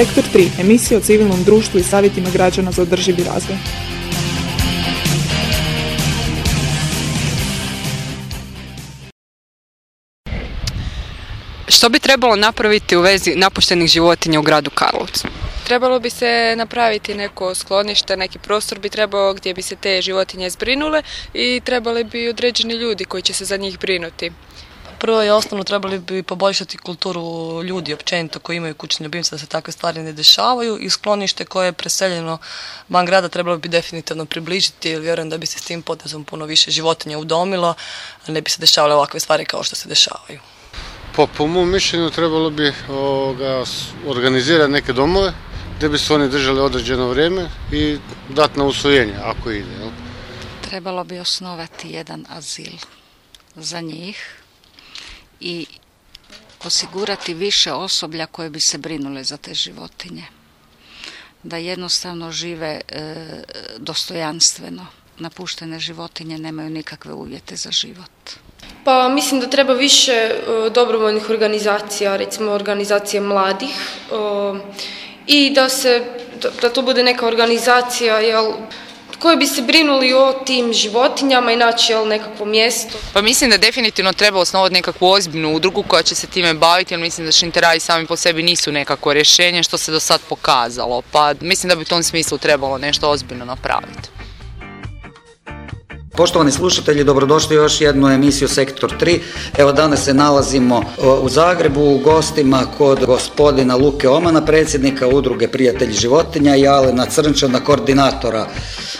Sektor 3. Emisija o civilnom društvu i savjetima građana za održivi razvoj. Što bi trebalo napraviti u vezi napuštenih životinja u gradu Karlovcu? Trebalo bi se napraviti neko sklonište, neki prostor bi trebao gdje bi se te životinje zbrinule i trebali bi određeni ljudi koji će se za njih brinuti. Prvo i osnovno trebali bi poboljšati kulturu ljudi općenito koji imaju kućne ljubimce da se takve stvari ne dešavaju i sklonište koje je preseljeno van grada trebalo bi definitivno približiti jer vjerujem da bi se s tim potezom puno više životinja udomilo, a ne bi se dešavale ovakve stvari kao što se dešavaju. Pa po mom mišljenju trebalo bi organizirati neke domove gdje bi se oni držali određeno vrijeme i dati na usvojenje ako ide. Jel? Trebalo bi osnovati jedan azil za njih i osigurati više osoblja koje bi se brinule za te životinje. Da jednostavno žive e, dostojanstveno. Napuštene životinje nemaju nikakve uvjete za život. Pa mislim da treba više e, dobrovoljnih organizacija, recimo organizacije mladih e, i da se, da to bude neka organizacija jel, koji bi se brinuli o tim životinjama i naći jel, nekakvo mjesto. Pa mislim da definitivno treba osnovati nekakvu ozbiljnu udrugu koja će se time baviti, jer mislim da šinteraji sami po sebi nisu nekako rješenje što se do sad pokazalo. Pa mislim da bi u tom smislu trebalo nešto ozbiljno napraviti. Poštovani slušatelji, dobrodošli još jednu emisiju Sektor 3. Evo danas se nalazimo u Zagrebu u gostima kod gospodina Luke Omana, predsjednika udruge Prijatelji životinja i Alena Crnčana, koordinatora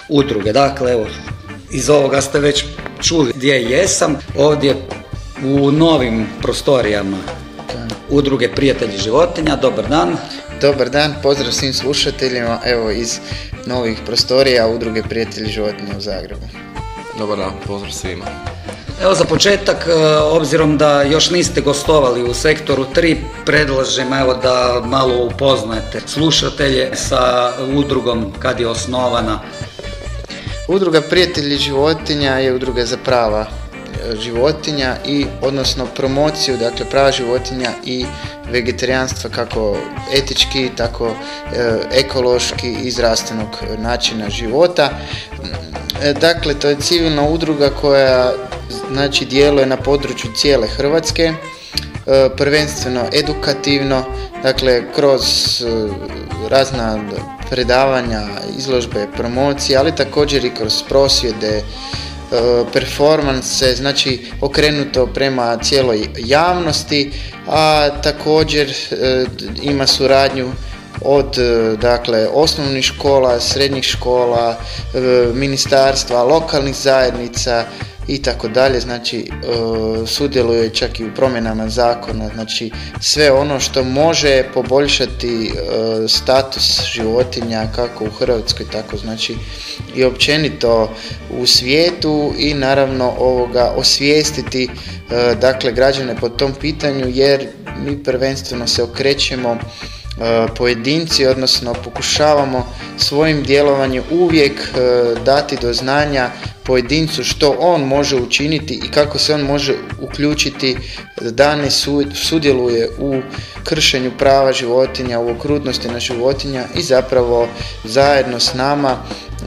udruge. Dakle, evo, iz ovoga ste već čuli gdje jesam. Ovdje u novim prostorijama udruge Prijatelji životinja. Dobar dan. Dobar dan, pozdrav svim slušateljima, evo iz novih prostorija udruge Prijatelji životinja u Zagrebu. Dobar dan, pozdrav svima. Evo za početak, e, obzirom da još niste gostovali u sektoru 3, predlažem evo da malo upoznajete slušatelje sa udrugom kad je osnovana. Udruga Prijatelji životinja je udruga za prava e, životinja i odnosno promociju dakle prava životinja i vegetarijanstva kako etički tako e, ekološki i zdravstvenog načina života dakle, to je civilna udruga koja znači djeluje na području cijele Hrvatske, e, prvenstveno edukativno, dakle kroz e, razna predavanja, izložbe, promocije, ali također i kroz prosvjede, performanse, znači okrenuto prema cijeloj javnosti, a također ima suradnju od e, dakle osnovnih škola, srednjih škola, e, ministarstva, lokalnih zajednica i tako dalje, znači e, sudjeluje čak i u promjenama zakona, znači sve ono što može poboljšati status životinja kako u Hrvatskoj, tako znači i općenito u svijetu i naravno ovoga osvijestiti dakle građane po tom pitanju jer mi prvenstveno se okrećemo pojedinci, odnosno pokušavamo svojim djelovanjem uvijek e, dati do znanja pojedincu što on može učiniti i kako se on može uključiti da ne sudjeluje u kršenju prava životinja, u okrutnosti na životinja i zapravo zajedno s nama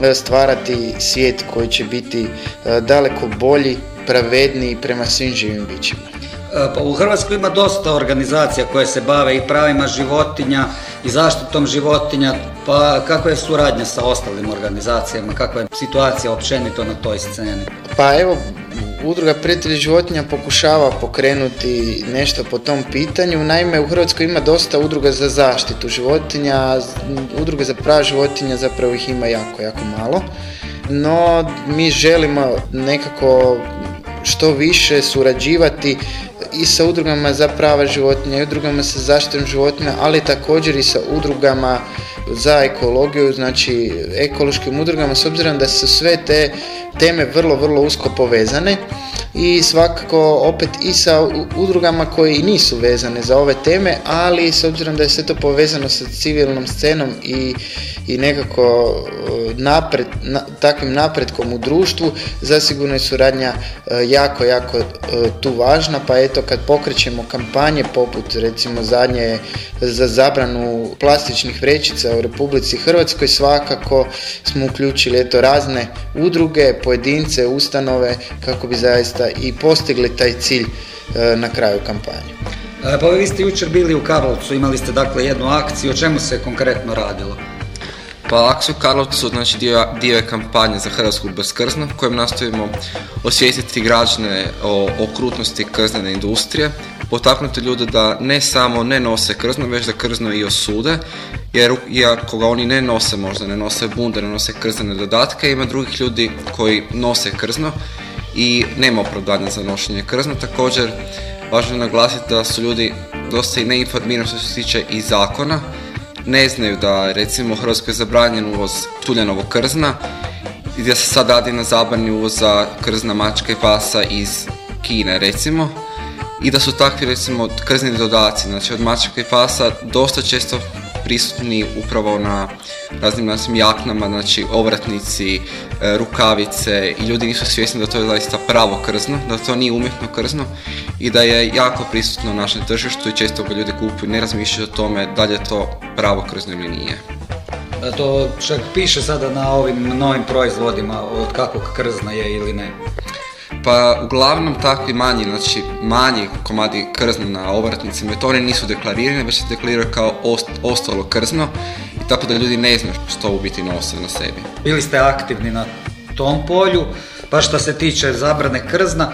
e, stvarati svijet koji će biti daleko bolji, pravedniji prema svim živim bićima. Pa u Hrvatskoj ima dosta organizacija koje se bave i pravima životinja i zaštitom životinja, pa kakva je suradnja sa ostalim organizacijama, kakva je situacija općenito na toj sceni? Pa evo, Udruga prijatelji životinja pokušava pokrenuti nešto po tom pitanju. Naime, u Hrvatskoj ima dosta udruga za zaštitu životinja, udruga za prava životinja zapravo ih ima jako, jako malo. No, mi želimo nekako što više surađivati i sa udrugama za prava životinja i udrugama sa zaštitom životinja, ali također i sa udrugama za ekologiju, znači ekološkim udrugama, s obzirom da su sve te teme vrlo, vrlo usko povezane i svakako opet i sa udrugama koji nisu vezane za ove teme, ali s obzirom da je sve to povezano sa civilnom scenom i, i nekako e, napred, takvim napretkom u društvu, zasigurno je suradnja e, jako, jako e, tu važna, pa eto kad pokrećemo kampanje poput recimo zadnje za zabranu plastičnih vrećica u Republici Hrvatskoj, svakako smo uključili eto razne udruge, pojedince, ustanove kako bi zaista i postigli taj cilj e, na kraju kampanje. E, pa vi ste jučer bili u Karlovcu, imali ste dakle jednu akciju, o čemu se konkretno radilo? Pa akciju u Karlovcu znači dio, dio je kampanje za Hrvatsku bez krzna kojom nastojimo osvijestiti građane o okrutnosti krznene industrije, potaknuti ljude da ne samo ne nose krzno, već da krzno i osude, jer iako ga oni ne nose možda, ne nose bunde, ne nose krznene dodatke, ima drugih ljudi koji nose krzno i nema opravdanja za nošenje krzna. Također, važno je naglasiti da su ljudi dosta i neinformirani što se tiče i zakona. Ne znaju da recimo u Hrvatskoj je zabranjen uvoz tuljanovog krzna gdje se sad radi na zabrani uvoza krzna mačka i pasa iz Kine recimo i da su takvi recimo krzni dodaci, znači od mačaka i pasa dosta često prisutni upravo na raznim našim jaknama, znači ovratnici, e, rukavice i ljudi nisu svjesni da to je zaista pravo krzno, da to nije umjetno krzno i da je jako prisutno na našem tržištu i često ga ljudi kupuju, ne razmišljaju o tome da li je to pravo krzno ili nije. E, to čak piše sada na ovim novim proizvodima od kakvog krzna je ili ne. Pa uglavnom takvi manji, znači manji komadi krzna na ovratnicima to oni nisu deklarirani, već se deklariraju kao ostalo krzno i tako da ljudi ne znaju što u biti nose na sebi. Bili ste aktivni na tom polju, pa što se tiče zabrane krzna,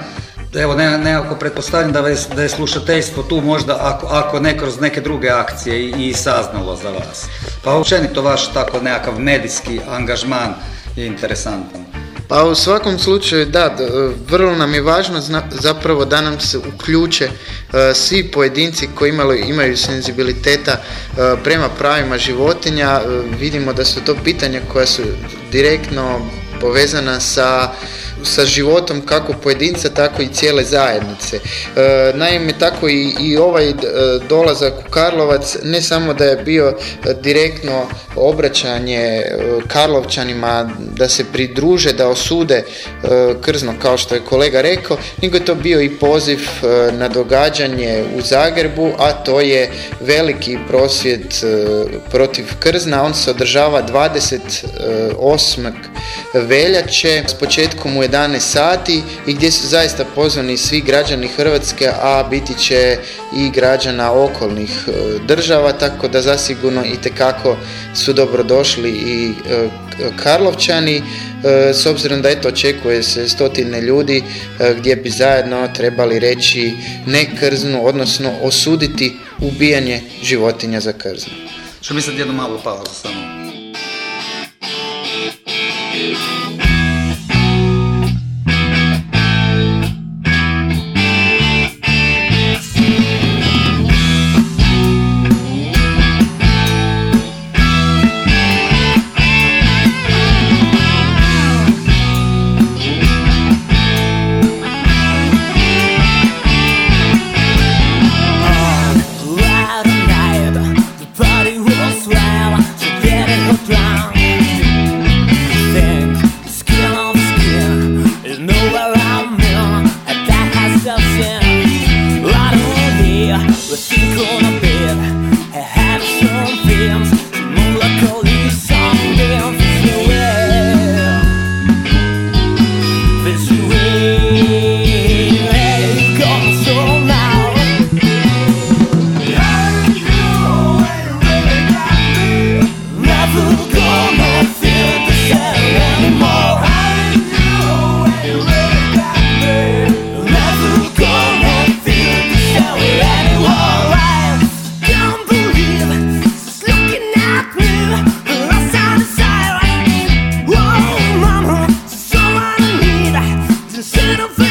Evo, nekako pretpostavljam da, da je slušateljstvo tu možda, ako, ako ne kroz neke druge akcije i, i saznalo za vas. Pa općenito vaš tako nekakav medijski angažman je interesantan. Pa u svakom slučaju da, vrlo nam je važno zapravo da nam se uključe e, svi pojedinci koji imaju senzibiliteta e, prema pravima životinja. E, vidimo da su to pitanja koja su direktno povezana sa sa životom kako pojedinca, tako i cijele zajednice. E, naime, tako i, i ovaj e, dolazak u Karlovac ne samo da je bio e, direktno obraćanje Karlovčanima da se pridruže, da osude krzno kao što je kolega rekao, nego je to bio i poziv na događanje u Zagrebu, a to je veliki prosvjed protiv krzna. On se održava 28. veljače s početkom u 11 sati i gdje su zaista pozvani svi građani Hrvatske, a biti će i građana okolnih e, država, tako da zasigurno i tekako su dobrodošli i e, Karlovčani, e, s obzirom da eto očekuje se stotine ljudi gdje bi zajedno trebali reći ne krznu, odnosno osuditi ubijanje životinja za krznu. Što mi sad jednu malu pauzu samo. just said I'm.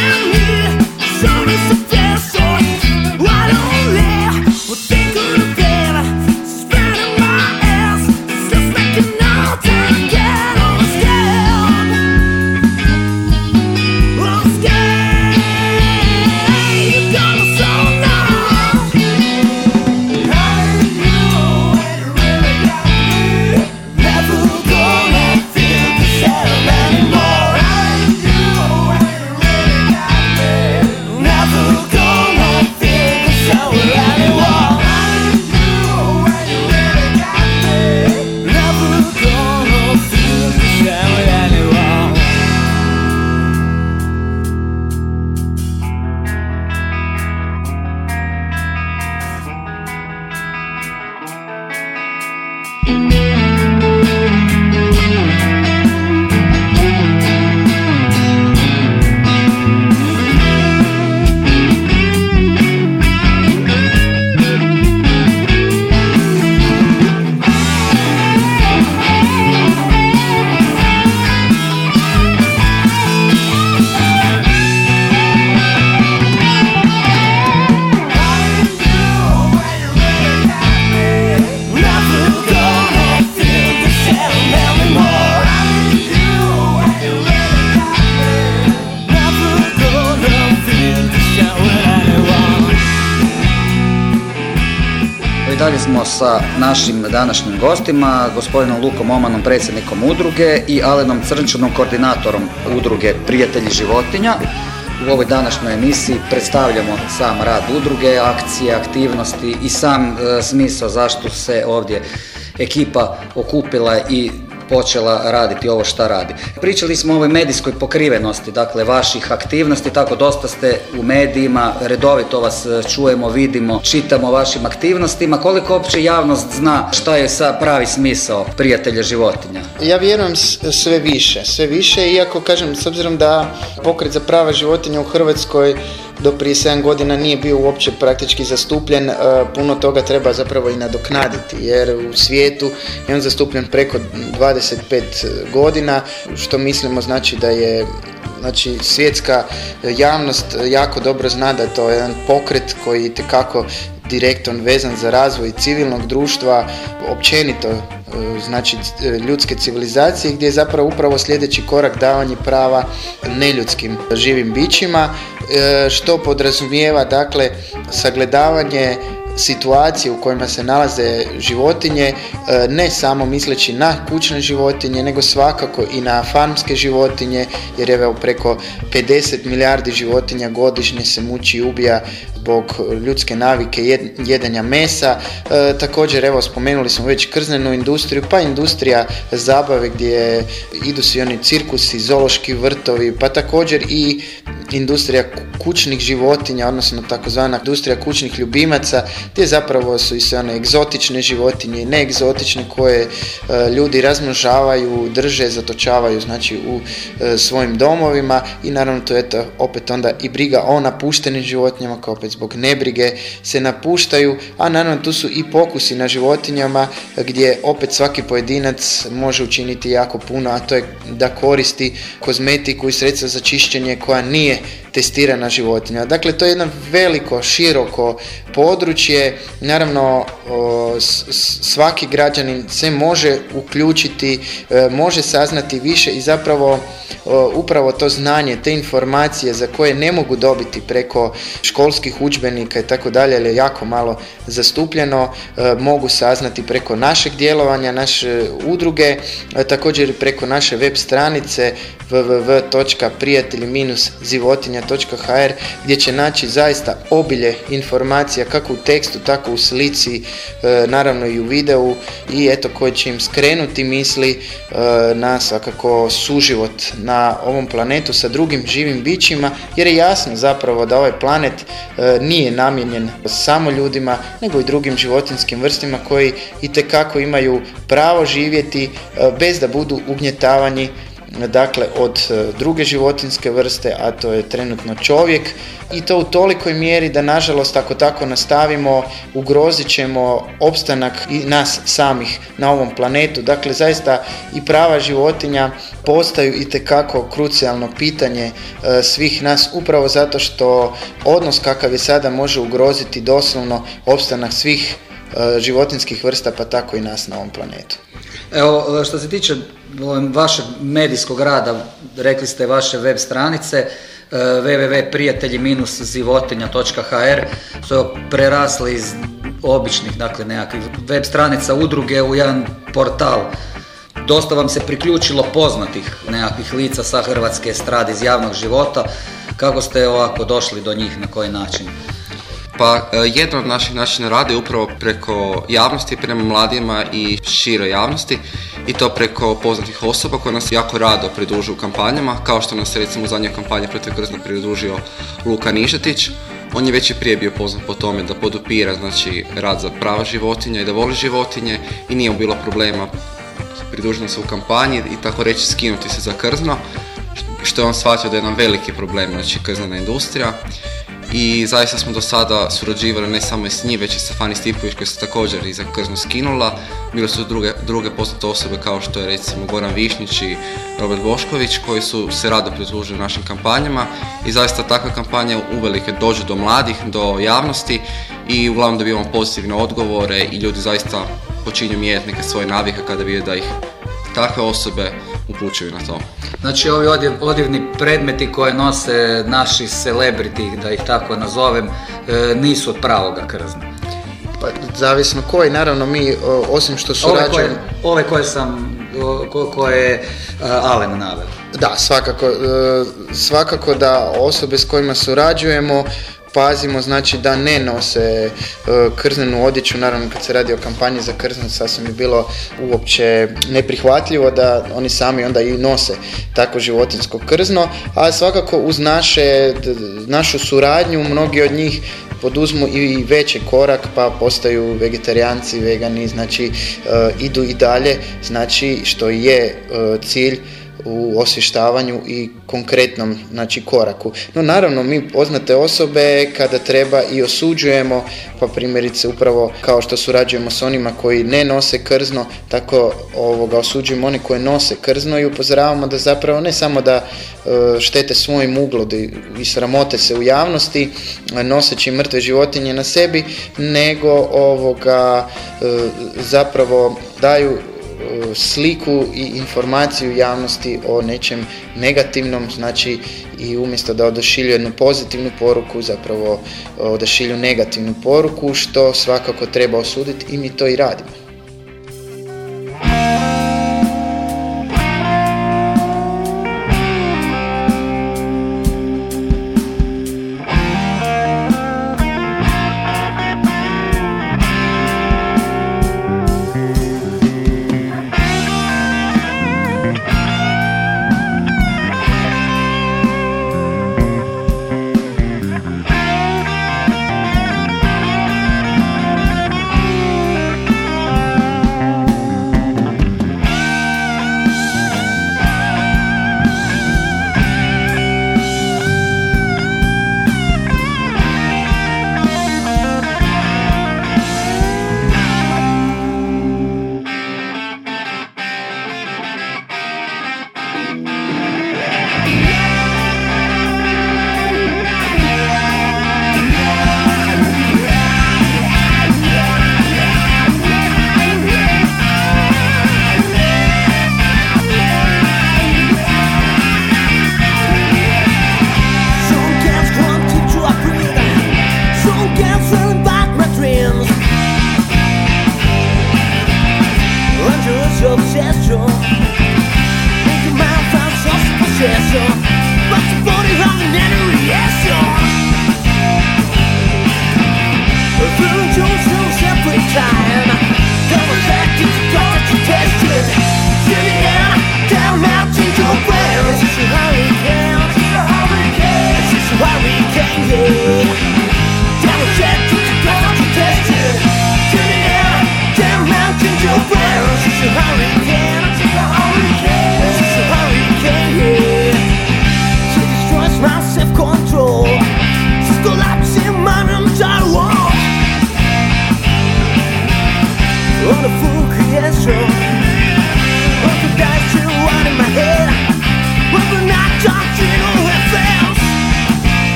Smo sa našim današnjim gostima, gospodinom Lukom Omanom, predsjednikom udruge i Alenom Crnčanom, koordinatorom udruge Prijatelji životinja. U ovoj današnjoj emisiji predstavljamo sam rad udruge, akcije, aktivnosti i sam e, smisao zašto se ovdje ekipa okupila i počela raditi ovo šta radi. Pričali smo o ovoj medijskoj pokrivenosti, dakle vaših aktivnosti, tako dosta ste u medijima, redovito vas e, čujemo, vidimo, čitamo o vašim aktivnostima. Koliko opće javnost zna šta je sa pravi smisao prijatelja životinja? Ja vjerujem sve više, sve više, iako kažem, s obzirom da pokret za prava životinja u Hrvatskoj do prije 7 godina nije bio uopće praktički zastupljen, e, puno toga treba zapravo i nadoknaditi jer u svijetu je on zastupljen preko 25 godina, što mislimo znači da je Znači, svjetska javnost jako dobro zna da je to jedan pokret koji tekako direkton vezan za razvoj civilnog društva, općenito e, znači ljudske civilizacije gdje je zapravo upravo sljedeći korak davanje prava neljudskim živim bićima e, što podrazumijeva dakle sagledavanje situacije u kojima se nalaze životinje, e, ne samo misleći na kućne životinje, nego svakako i na farmske životinje, jer evo preko 50 milijardi životinja godišnje se muči i ubija zbog ljudske navike jedenja mesa. E, također, evo, spomenuli smo već krznenu industriju, pa industrija zabave gdje idu svi oni cirkusi, zološki vrtovi, pa također i industrija kućnih životinja, odnosno takozvana industrija kućnih ljubimaca, gdje zapravo su i sve one egzotične životinje neegzotične koje e, ljudi razmnožavaju, drže, zatočavaju znači u e, svojim domovima i naravno to je to opet onda i briga o napuštenim životinjama kao opet zbog nebrige se napuštaju, a naravno tu su i pokusi na životinjama gdje opet svaki pojedinac može učiniti jako puno, a to je da koristi kozmetiku i sredstva za čišćenje koja nije testirana životinja. Dakle, to je jedno veliko, široko područje. Naravno, svaki građanin se može uključiti, e, može saznati više i zapravo upravo to znanje, te informacije za koje ne mogu dobiti preko školskih udžbenika i tako dalje, ali je jako malo zastupljeno, e, mogu saznati preko našeg djelovanja, naše udruge, e, također preko naše web stranice www.prijatelji-zivotinja.hr gdje će naći zaista obilje informacija kako u tekstu, tako u slici, e, naravno i u videu. I eto koji će im skrenuti misli na svakako suživot na ovom planetu sa drugim živim bićima jer je jasno zapravo da ovaj planet nije namijenjen samo ljudima nego i drugim životinskim vrstima koji i imaju pravo živjeti bez da budu ugnjetavani dakle od e, druge životinske vrste, a to je trenutno čovjek i to u tolikoj mjeri da nažalost ako tako nastavimo ugrozit ćemo opstanak i nas samih na ovom planetu. Dakle, zaista i prava životinja postaju i tekako krucijalno pitanje e, svih nas upravo zato što odnos kakav je sada može ugroziti doslovno opstanak svih e, životinskih vrsta pa tako i nas na ovom planetu. Evo, što se tiče vašeg medijskog rada, rekli ste vaše web stranice, e, www.prijatelji-zivotinja.hr su prerasli iz običnih, dakle, nekakvih web stranica udruge u jedan portal. Dosta vam se priključilo poznatih nekakvih lica sa hrvatske strade iz javnog života. Kako ste ovako došli do njih, na koji način? Pa e, jedan od naših načina rada je upravo preko javnosti prema mladima i široj javnosti i to preko poznatih osoba koje nas jako rado pridružuju u kampanjama, kao što nas recimo u zadnjoj kampanji protiv krzna pridružio Luka Nižetić. On je već i prije bio poznat po tome da podupira znači, rad za prava životinja i da voli životinje i nije bilo problema pridružiti se u kampanji i tako reći skinuti se za krzno, što je on shvatio da je jedan veliki problem, znači krznena industrija i zaista smo do sada surađivali ne samo s njim, već i sa Fani Stipović koja se također iza krzno skinula. Bile su druge, druge poznate osobe kao što je recimo Goran Višnjić i Robert Bošković koji su se rado pridružili našim kampanjama i zaista takva kampanja uvelike dođe do mladih, do javnosti i uglavnom dobivamo pozitivne odgovore i ljudi zaista počinju mijenjati neke svoje navike kada vide da ih takve osobe upućuju na to. Znači ovi odjev, odjevni predmeti koje nose naši celebrity, da ih tako nazovem, e, nisu od pravoga krzna. Pa zavisno koji, naravno mi osim što surađujemo... Ove koje, ove koje sam, ko, koje je Alen naveo. Da, svakako, e, svakako da osobe s kojima surađujemo pazimo znači da ne nose e, krznenu odjeću, naravno kad se radi o kampanji za krzno sasvim je bilo uopće neprihvatljivo da oni sami onda i nose tako životinsko krzno, a svakako uz naše, našu suradnju mnogi od njih poduzmu i veći korak pa postaju vegetarijanci, vegani, znači e, idu i dalje, znači što je e, cilj u osvještavanju i konkretnom znači, koraku. No naravno mi poznate osobe kada treba i osuđujemo, pa primjerice upravo kao što surađujemo s onima koji ne nose krzno, tako ovoga, osuđujemo oni koji nose krzno i upozoravamo da zapravo ne samo da e, štete svojim uglodi i sramote se u javnosti noseći mrtve životinje na sebi, nego ovoga e, zapravo daju sliku i informaciju javnosti o nečem negativnom, znači i umjesto da odašilju jednu pozitivnu poruku, zapravo odašilju negativnu poruku, što svakako treba osuditi i mi to i radimo.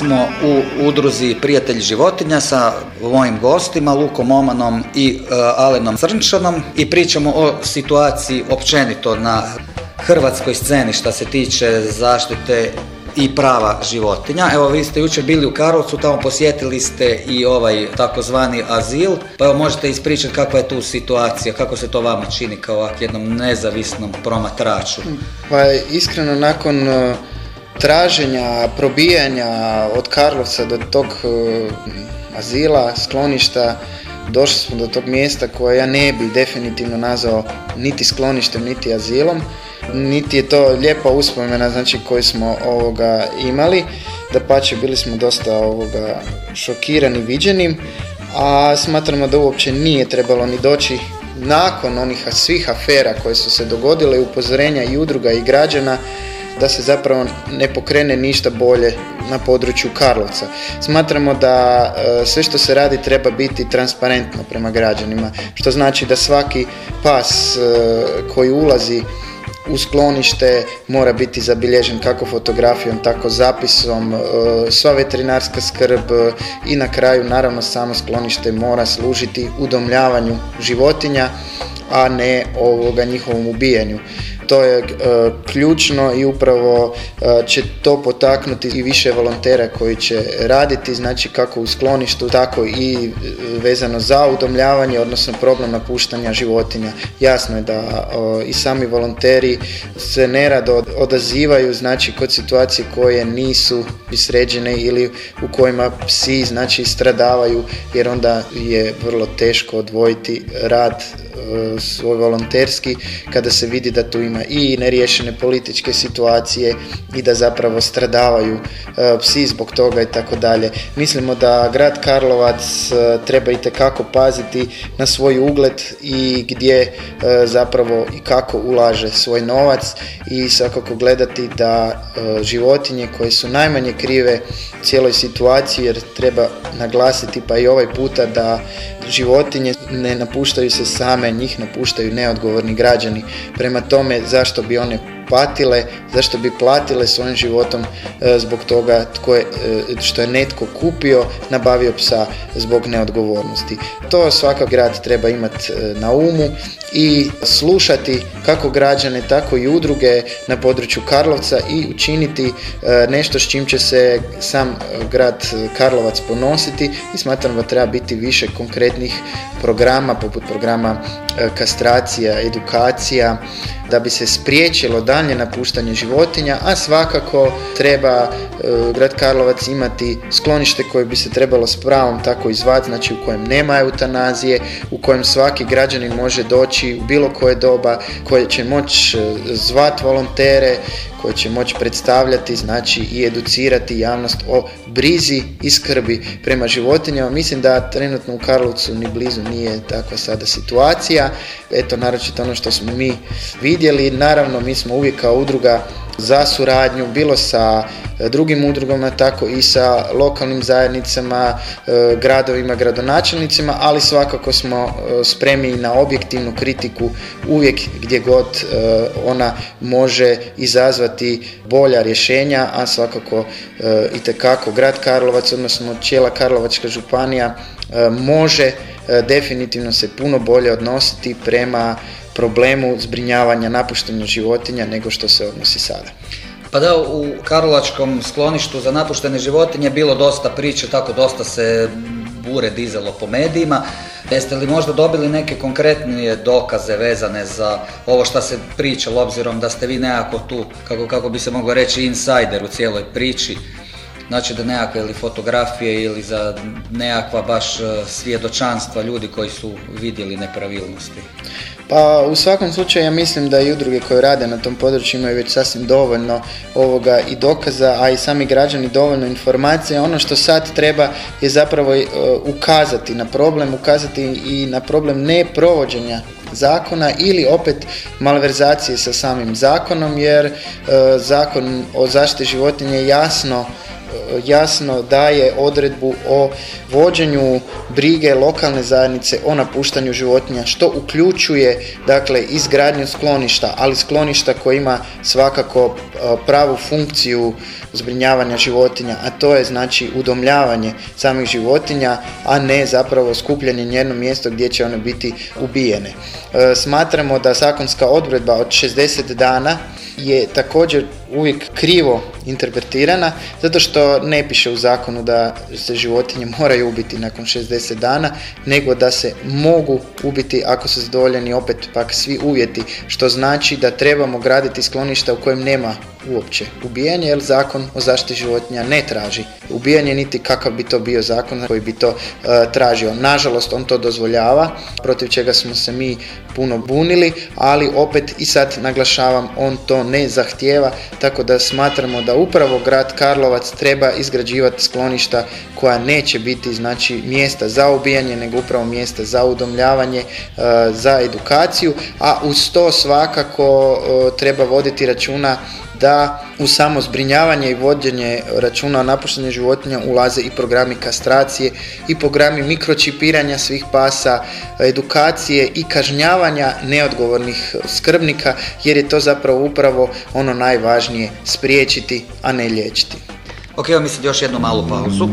Smo u udruzi Prijatelj životinja sa mojim gostima Lukom Omanom i uh, Alenom Crnčanom i pričamo o situaciji općenito na hrvatskoj sceni što se tiče zaštite i prava životinja. Evo vi ste jučer bili u Karlovcu, tamo posjetili ste i ovaj takozvani azil, pa evo možete ispričati kakva je tu situacija, kako se to vama čini kao jednom nezavisnom promatraču. Pa iskreno nakon uh, traženja, probijanja od Karlovca do tog uh, azila, skloništa, došli smo do tog mjesta koje ja ne bi definitivno nazvao niti skloništem, niti azilom, niti je to lijepa uspomena znači koju smo ovoga imali, da pače bili smo dosta ovoga šokirani viđenim, a smatramo da uopće nije trebalo ni doći nakon onih svih afera koje su se dogodile, upozorenja i udruga i građana, da se zapravo ne pokrene ništa bolje na području Karlovca. Smatramo da e, sve što se radi treba biti transparentno prema građanima, što znači da svaki pas e, koji ulazi u sklonište mora biti zabilježen kako fotografijom, tako zapisom, e, sva veterinarska skrb i na kraju naravno samo sklonište mora služiti udomljavanju životinja, a ne ovoga njihovom ubijanju to je e, ključno i upravo e, će to potaknuti i više volontera koji će raditi, znači kako u skloništu, tako i e, vezano za udomljavanje, odnosno problem napuštanja životinja. Jasno je da i sami volonteri se nerado odazivaju, znači kod situacije koje nisu sređene ili u kojima psi znači stradavaju jer onda je vrlo teško odvojiti rad svoj volonterski kada se vidi da tu ima i neriješene političke situacije i da zapravo stradavaju e, psi zbog toga i tako dalje. Mislimo da grad Karlovac e, treba i tekako paziti na svoj ugled i gdje e, zapravo i kako ulaže svoj novac i svakako gledati da životinje koje su najmanje krive cijeloj situaciji jer treba naglasiti pa i ovaj puta da životinje ne napuštaju se same, njih napuštaju neodgovorni građani. Prema tome zašto bi one patile, zašto bi platile svojim životom e, zbog toga tko je, e, što je netko kupio, nabavio psa zbog neodgovornosti. To svakak grad treba imati e, na umu i slušati kako građane, tako i udruge na području Karlovca i učiniti nešto s čim će se sam grad Karlovac ponositi i smatram da treba biti više konkretnih programa poput programa kastracija, edukacija, da bi se spriječilo dalje napuštanje životinja, a svakako treba e, grad Karlovac imati sklonište koje bi se trebalo s pravom tako izvati, znači u kojem nema eutanazije, u kojem svaki građanin može doći u bilo koje doba, koje će moći e, zvat volontere, koje će moći predstavljati, znači i educirati javnost o brizi i skrbi prema životinjama. Mislim da trenutno u Karlovcu ni blizu nije takva sada situacija. Eto, naročito ono što smo mi vidjeli. Naravno, mi smo uvijek kao udruga za suradnju, bilo sa e, drugim udrugama, tako i sa lokalnim zajednicama, e, gradovima, gradonačelnicima, ali svakako smo e, spremni na objektivnu kritiku uvijek gdje god ona može izazvati bolja rješenja, a svakako i tekako grad Karlovac, odnosno cijela Karlovačka županija može definitivno se puno bolje odnositi prema problemu zbrinjavanja napuštenih životinja nego što se odnosi sada. Pa da, u Karlovačkom skloništu za napuštene životinje bilo dosta priče, tako dosta se bure dizelo po medijima. Jeste li možda dobili neke konkretnije dokaze vezane za ovo što se pričalo, obzirom da ste vi nekako tu, kako, kako bi se moglo reći, insider u cijeloj priči? Znači da nekakve ili fotografije ili za nekakva baš e, svjedočanstva ljudi koji su vidjeli nepravilnosti. Pa u svakom slučaju ja mislim da i udruge koje rade na tom području imaju već sasvim dovoljno ovoga i dokaza, a i sami građani dovoljno informacije. Ono što sad treba je zapravo e, ukazati na problem, ukazati i na problem neprovođenja zakona ili opet malverzacije sa samim zakonom jer e, zakon o zaštiti životinje jasno jasno daje odredbu o vođenju brige lokalne zajednice o napuštanju životinja što uključuje dakle izgradnju skloništa, ali skloništa koje ima svakako pravu funkciju zbrinjavanja životinja, a to je znači udomljavanje samih životinja, a ne zapravo skupljanje njeno mjesto gdje će one biti ubijene. E, smatramo da zakonska odredba od 60 dana je također uvijek krivo interpretirana zato što ne piše u zakonu da se životinje moraju ubiti nakon 60 dana nego da se mogu ubiti ako su zadovoljeni opet pak svi uvjeti što znači da trebamo graditi skloništa u kojem nema uopće ubijanje jer zakon o zaštiti životinja ne traži ubijanje niti kakav bi to bio zakon koji bi to e, tražio. Nažalost on to dozvoljava protiv čega smo se mi puno bunili ali opet i sad naglašavam on to ne zahtijeva tako da smatramo da upravo grad Karlovac treba izgrađivati skloništa koja neće biti znači mjesta za ubijanje nego upravo mjesta za udomljavanje, e, za edukaciju, a uz to svakako e, treba voditi računa da u samo zbrinjavanje i vođenje računa o napuštenju životinja ulaze i programi kastracije i programi mikročipiranja svih pasa, edukacije i kažnjavanja neodgovornih skrbnika jer je to zapravo upravo ono najvažnije spriječiti, a ne liječiti. Ok, evo mislim još jednu malu pauzu.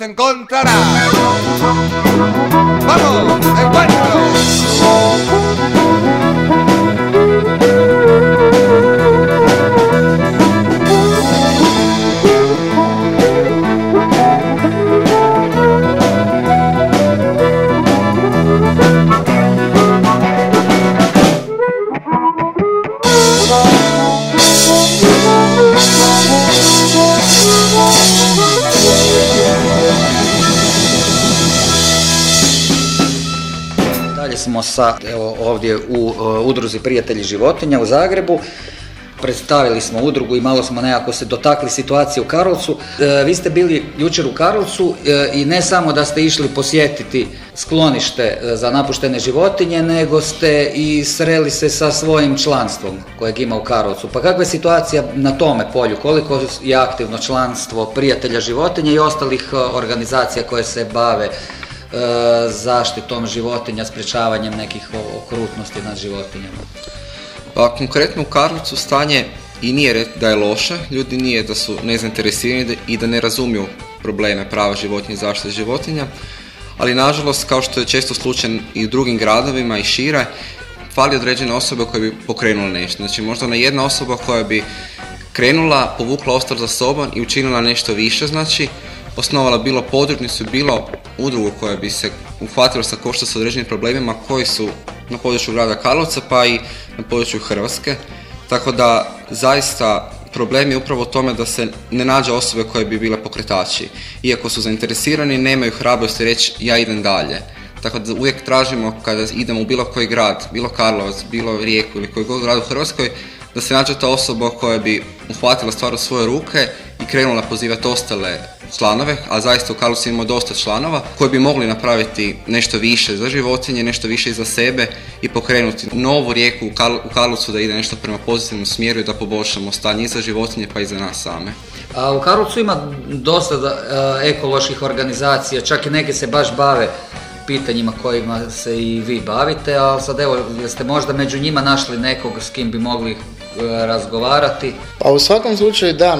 encontrarás. ¡Vamos! ¡Encuentro! Sa evo, ovdje u udruzi Prijatelji životinja u Zagrebu predstavili smo udrugu i malo smo nekako se dotakli situacije u Karlovcu. E, vi ste bili jučer u Karlovcu e, i ne samo da ste išli posjetiti sklonište e, za napuštene životinje, nego ste i sreli se sa svojim članstvom kojeg ima u Karlovcu. Pa kakva je situacija na tome polju? Koliko je aktivno članstvo prijatelja životinja i ostalih organizacija koje se bave zaštitom životinja, sprečavanjem nekih okrutnosti nad životinjama? Pa konkretno u Karlovcu stanje i nije da je loše, ljudi nije da su nezainteresirani i da ne razumiju probleme prava životinja i zaštite životinja, ali nažalost kao što je često slučaj i u drugim gradovima i šire, fali određene osobe koje bi pokrenule nešto. Znači možda ona jedna osoba koja bi krenula, povukla ostar za sobom i učinila nešto više, znači osnovala bilo podružnicu, bilo udrugu koja bi se uhvatila sa košta sa određenim problemima koji su na području grada Karlovca pa i na području Hrvatske. Tako da zaista problem je upravo u tome da se ne nađe osobe koje bi bile pokretači. Iako su zainteresirani, nemaju hrabrosti reći ja idem dalje. Tako da uvijek tražimo kada idemo u bilo koji grad, bilo Karlovac, bilo Rijeku ili koji god grad u Hrvatskoj, da se nađe ta osoba koja bi uhvatila stvar u svoje ruke i krenula pozivati ostale članove, a zaista u Karlovcu imamo dosta članova koji bi mogli napraviti nešto više za životinje, nešto više i za sebe i pokrenuti novu rijeku u Karlovcu da ide nešto prema pozitivnom smjeru i da poboljšamo stanje i za životinje pa i za nas same. A u Karlovcu ima dosta e, ekoloških organizacija, čak i neke se baš bave pitanjima kojima se i vi bavite, ali sad evo, jeste možda među njima našli nekog s kim bi mogli razgovarati? Pa u svakom slučaju da,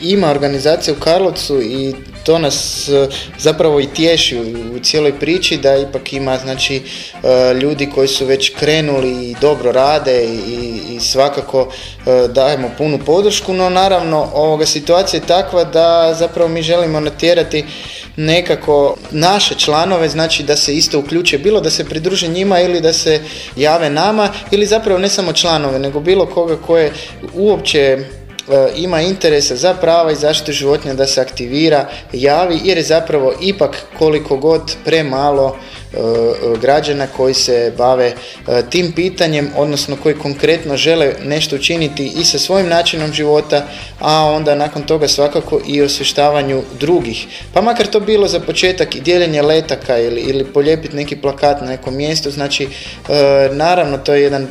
ima organizacija u Karlovcu i to nas e, zapravo i tješi u cijeloj priči da ipak ima znači e, ljudi koji su već krenuli i dobro rade i, i svakako dajemo punu podršku, no naravno ovoga situacija je takva da zapravo mi želimo natjerati nekako naše članove, znači da se isto uključe, bilo da se pridruže njima ili da se jave nama ili zapravo ne samo članove, nego bilo koga koje uopće ima interesa za prava i zaštitu životinja da se aktivira, javi jer je zapravo ipak koliko god premalo E, građana koji se bave e, tim pitanjem, odnosno koji konkretno žele nešto učiniti i sa svojim načinom života, a onda nakon toga svakako i osvještavanju drugih. Pa makar to bilo za početak i dijeljenje letaka ili, ili polijepiti neki plakat na nekom mjestu, znači e, naravno to je jedan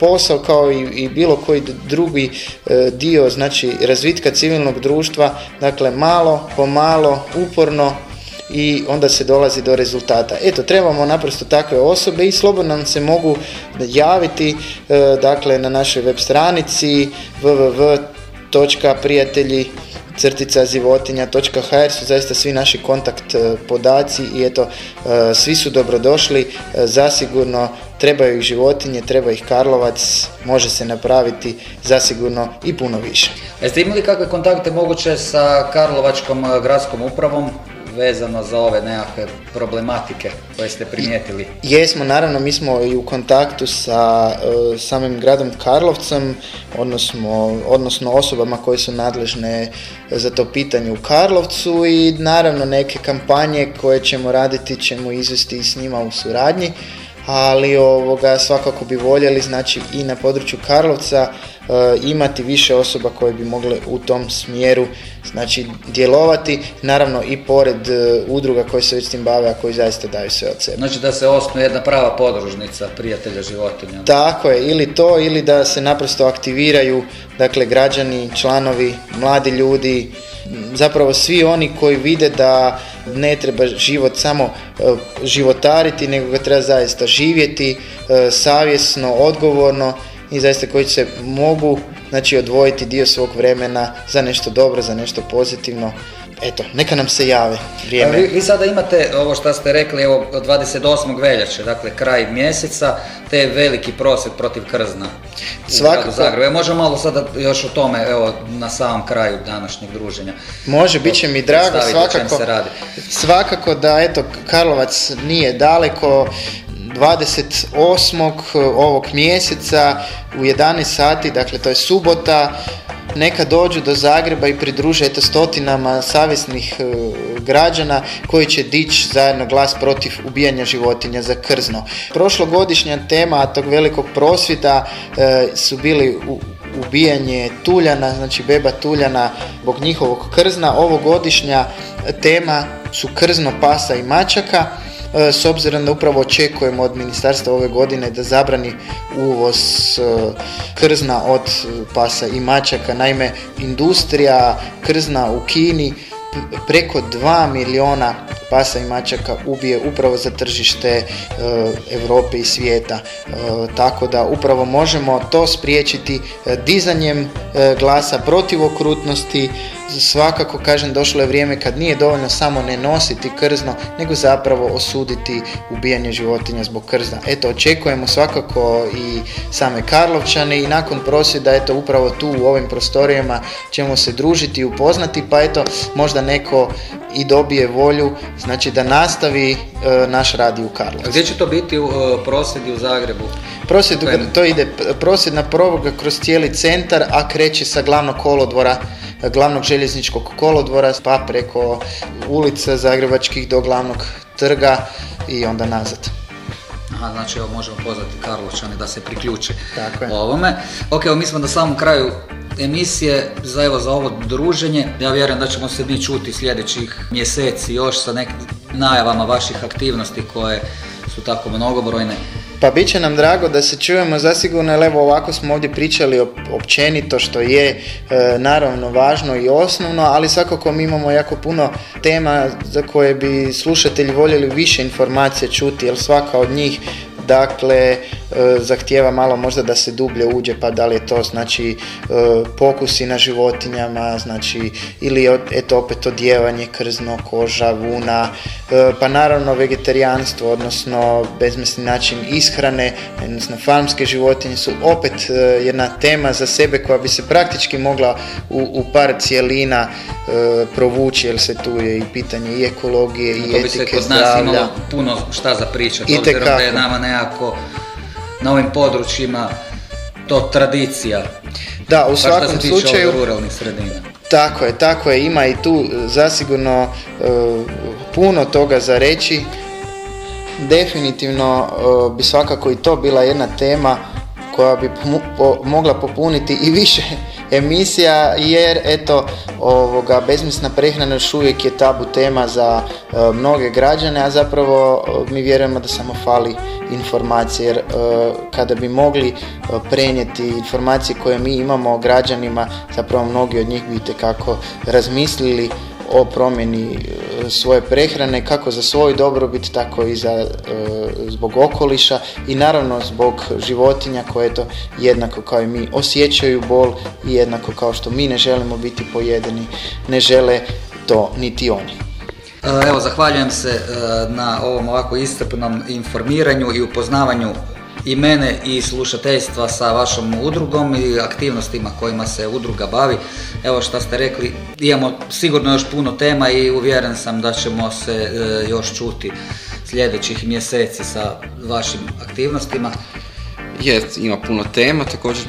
posao kao i, i bilo koji drugi dio znači razvitka civilnog društva, dakle malo po malo, uporno i onda se dolazi do rezultata. Eto, trebamo naprosto takve osobe i slobodno nam se mogu javiti e, dakle na našoj web stranici www.prijatelji crtica životinja.hr su zaista svi naši kontakt e, podaci i eto, e, svi su dobrodošli, zasigurno trebaju ih životinje, treba ih Karlovac, može se napraviti zasigurno i puno više. Jeste imali kakve kontakte moguće sa Karlovačkom gradskom upravom? Vezano za ove nekakve problematike koje ste primijetili? Jesmo, naravno, mi smo i u kontaktu sa e, samim gradom Karlovcem, odnosno, odnosno osobama koje su nadležne za to pitanje u Karlovcu i naravno neke kampanje koje ćemo raditi ćemo izvesti s njima u suradnji ali ovoga svakako bi voljeli znači i na području Karlovca imati više osoba koje bi mogle u tom smjeru znači djelovati, naravno i pored e, udruga koje se već s tim bave, a koji zaista daju sve od sebe. Znači da se osnuje jedna prava podružnica prijatelja životinja. Tako je, ili to, ili da se naprosto aktiviraju dakle građani, članovi, mladi ljudi, zapravo svi oni koji vide da ne treba život samo e, životariti, nego ga treba zaista živjeti, savjesno, odgovorno i zaista koji se mogu znači, odvojiti dio svog vremena za nešto dobro, za nešto pozitivno. Eto, neka nam se jave vrijeme. Vi, vi sada imate ovo što ste rekli, evo, 28. veljače, dakle kraj mjeseca, te veliki prosvjed protiv krzna Svakako. u Zagrebu. možemo malo sada još o tome, evo, na samom kraju današnjeg druženja. Može, bit će mi drago, svakako, se radi. svakako da, eto, Karlovac nije daleko, 28. ovog mjeseca u 11 sati, dakle to je subota, neka dođu do Zagreba i pridruže eto stotinama savjesnih e, građana koji će dići zajedno glas protiv ubijanja životinja za krzno. Prošlogodišnja tema tog velikog prosvjeda e, su bili u, ubijanje tuljana, znači beba tuljana zbog njihovog krzna. Ovogodišnja tema su krzno pasa i mačaka s obzirom da upravo očekujemo od ministarstva ove godine da zabrani uvoz e, krzna od pasa i mačaka. Naime, industrija krzna u Kini preko 2 miliona pasa i mačaka ubije upravo za tržište e, Europe i svijeta. Tako da upravo možemo to spriječiti dizanjem glasa protiv okrutnosti, svakako kažem došlo je vrijeme kad nije dovoljno samo ne nositi krzno, nego zapravo osuditi ubijanje životinja zbog krzna. Eto, očekujemo svakako i same Karlovčane i nakon prosvjeda, eto, upravo tu u ovim prostorijama ćemo se družiti i upoznati, pa eto, možda neko i dobije volju, znači da nastavi e, naš radi u Karlovcu. Gdje će to biti u e, prosvjedi u Zagrebu? Prosvjed, to ide prosvjedna provoga kroz cijeli centar, a kreće sa glavnog kolodvora glavnog željezničkog kolodvora pa preko ulica Zagrebačkih do glavnog trga i onda nazad. Aha, znači evo možemo pozvati Karlovčane da se priključe Tako je. ovome. Ok, evo mi smo na samom kraju emisije za, evo, za ovo druženje. Ja vjerujem da ćemo se mi čuti sljedećih mjeseci još sa nekim najavama vaših aktivnosti koje su tako mnogobrojne. Pa bit će nam drago da se čujemo zasigurno, jer evo ovako smo ovdje pričali općenito što je e, naravno važno i osnovno, ali svakako mi imamo jako puno tema za koje bi slušatelji voljeli više informacije čuti, jer svaka od njih dakle e, zahtijeva malo možda da se dublje uđe pa da li je to znači e, pokusi na životinjama znači ili eto opet odjevanje krzno, koža, vuna. E, pa naravno vegetarijanstvo odnosno bezmesni način ishrane odnosno farmske životinje su opet jedna tema za sebe koja bi se praktički mogla u, u par cijelina provući jer se tu je i pitanje i ekologije i etike bi se kod nas imalo puno šta za pričati obzirom da je nama nekako na ovim područjima to tradicija. Da, u svakom slučaju ruralnih sredina. Tako je, tako je, ima i tu zasigurno e, puno toga za reći. Definitivno e, bi svakako i to bila jedna tema koja bi mogla popuniti i više emisija jer eto ovoga bezmisna prehrana još uvijek je tabu tema za e, mnoge građane, a zapravo e, mi vjerujemo da samo fali informacije jer e, kada bi mogli prenijeti informacije koje mi imamo o građanima, zapravo mnogi od njih bi kako razmislili o promjeni e, svoje prehrane kako za svoj dobrobit tako i za e, zbog okoliša i naravno zbog životinja koje to jednako kao i mi osjećaju bol i jednako kao što mi ne želimo biti pojedeni ne žele to niti oni. E, evo, zahvaljujem se na ovom ovako iscrpnom informiranju i upoznavanju i mene i slušateljstva sa vašom udrugom i aktivnostima kojima se udruga bavi. Evo što ste rekli, imamo sigurno još puno tema i uvjeren sam da ćemo se e, još čuti sljedećih mjeseci sa vašim aktivnostima. Je, ima puno tema, također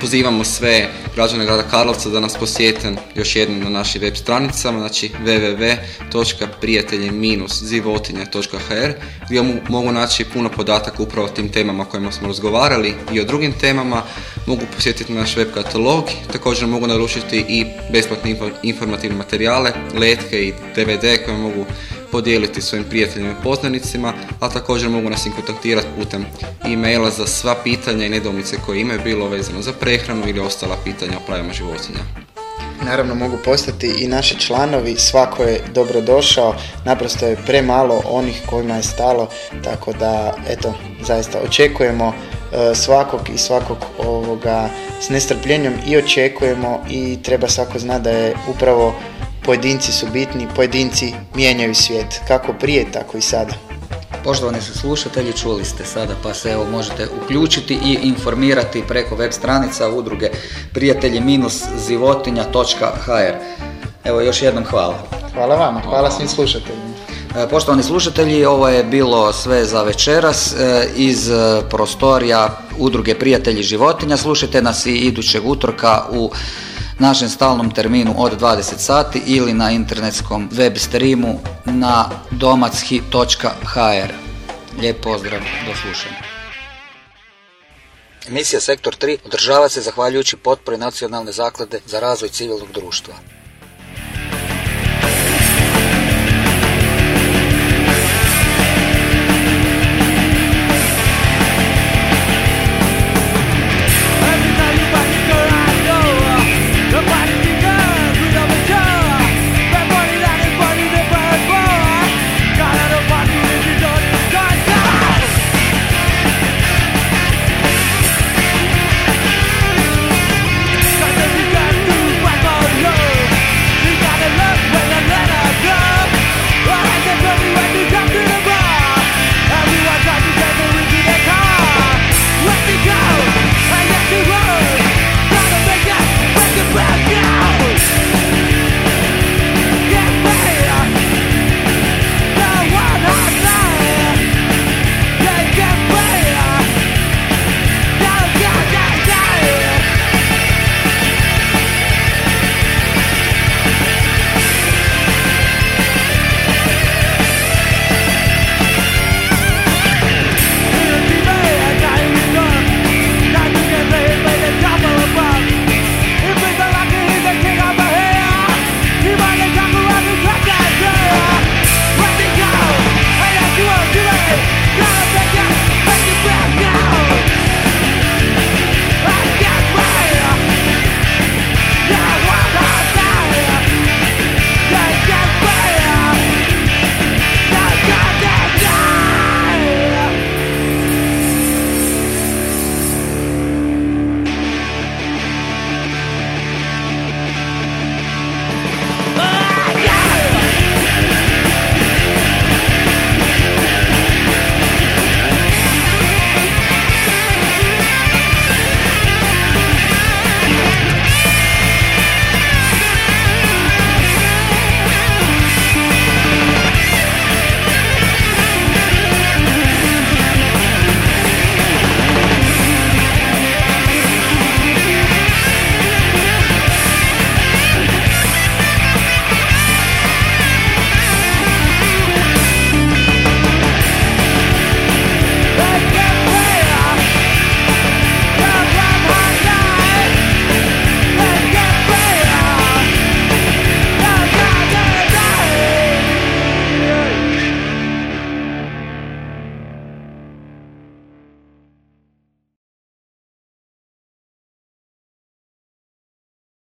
Pozivamo sve građane grada Karlovca da nas posjete još jednom na našim web stranicama, znači www.prijatelji-zivotinja.hr gdje mogu naći puno podataka upravo o tim temama o kojima smo razgovarali i o drugim temama. Mogu posjetiti naš web katalog, također mogu naručiti i besplatne informativne materijale, letke i DVD koje mogu podijeliti svojim prijateljima i poznanicima, a također mogu nas i kontaktirati putem e-maila za sva pitanja i nedoumice koje imaju bilo vezano za prehranu ili ostala pitanja o pravima životinja. Naravno mogu postati i naši članovi, svako je dobrodošao, naprosto je premalo onih kojima je stalo, tako da eto, zaista očekujemo e, svakog i svakog ovoga s nestrpljenjem i očekujemo i treba svako zna da je upravo pojedinci su bitni, pojedinci mijenjaju svijet, kako prije, tako i sada. Poštovani su slušatelji, čuli ste sada pa se evo možete uključiti i informirati preko web stranica udruge prijatelji minus zivotinja.hr. Evo još jednom hvala. Hvala vama, hvala svim slušateljima. E, poštovani slušatelji, ovo je bilo sve za večeras e, iz e, prostorija udruge Prijatelji životinja. Slušajte nas i idućeg utorka u našem stalnom terminu od 20 sati ili na internetskom web streamu na domachi.hr. Lijep pozdrav, do slušanja. Emisija Sektor 3 održava se zahvaljujući potpori Nacionalne zaklade za razvoj civilnog društva.